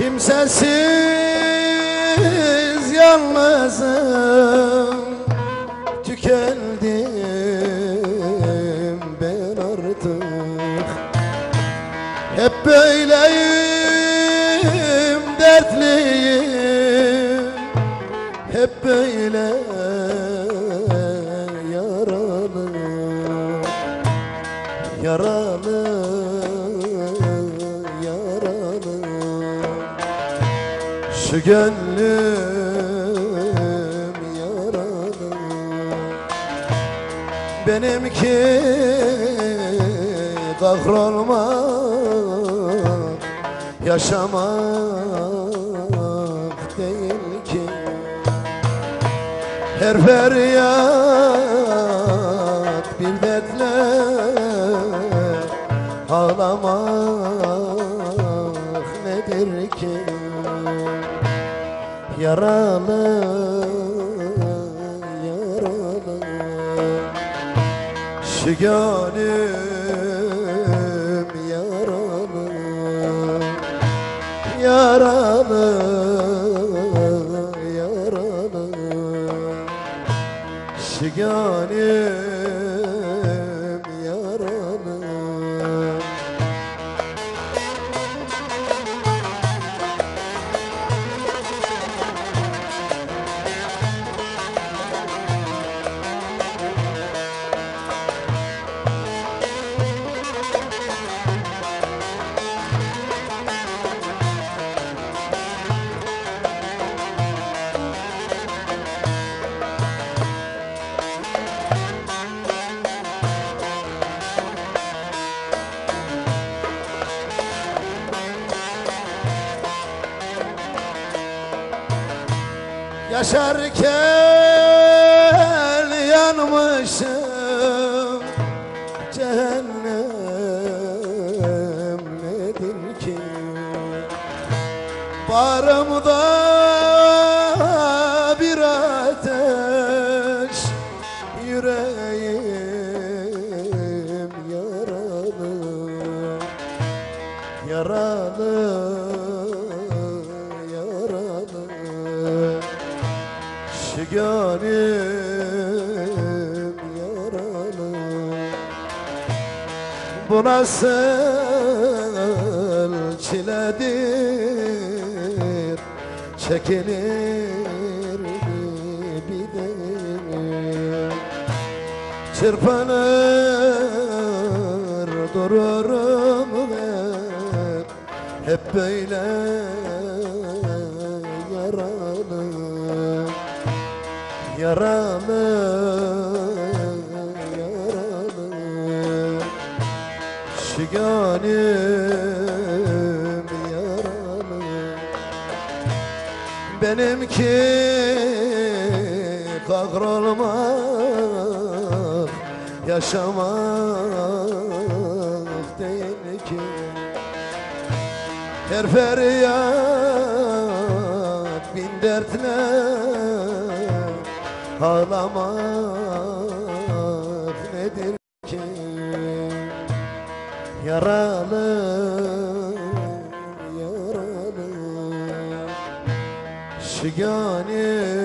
Kimsesiz yalnızım. Tükendim ben artık. Hep böyleyim dertliyim. Hep böyle Şu gönlüm yaralı. Benimki kahrolmak Yaşamak değil ki. Her feryat bir dertle Ağlamak nedir ki Yaralı Yaralı. Şu gönlüm yaralı Yaralı Yaralı. Şu Yaşarken yanmışım. Cehennem nedir ki? Bağrımda bir ateş Yüreğim yaralı Yaralı gönlüm yaralı. Bu nasıl çiledir? Çekilir mi bilir Çırpınır dururum ben. Hep böyle Yaralı Yaralı Şu gönlüm yaralı Benimki kahrolmak Yaşamak değil ki. Her feryat bin dertle Ağlamak nedir ki? Yaralı Yaralı. Şu gönlüm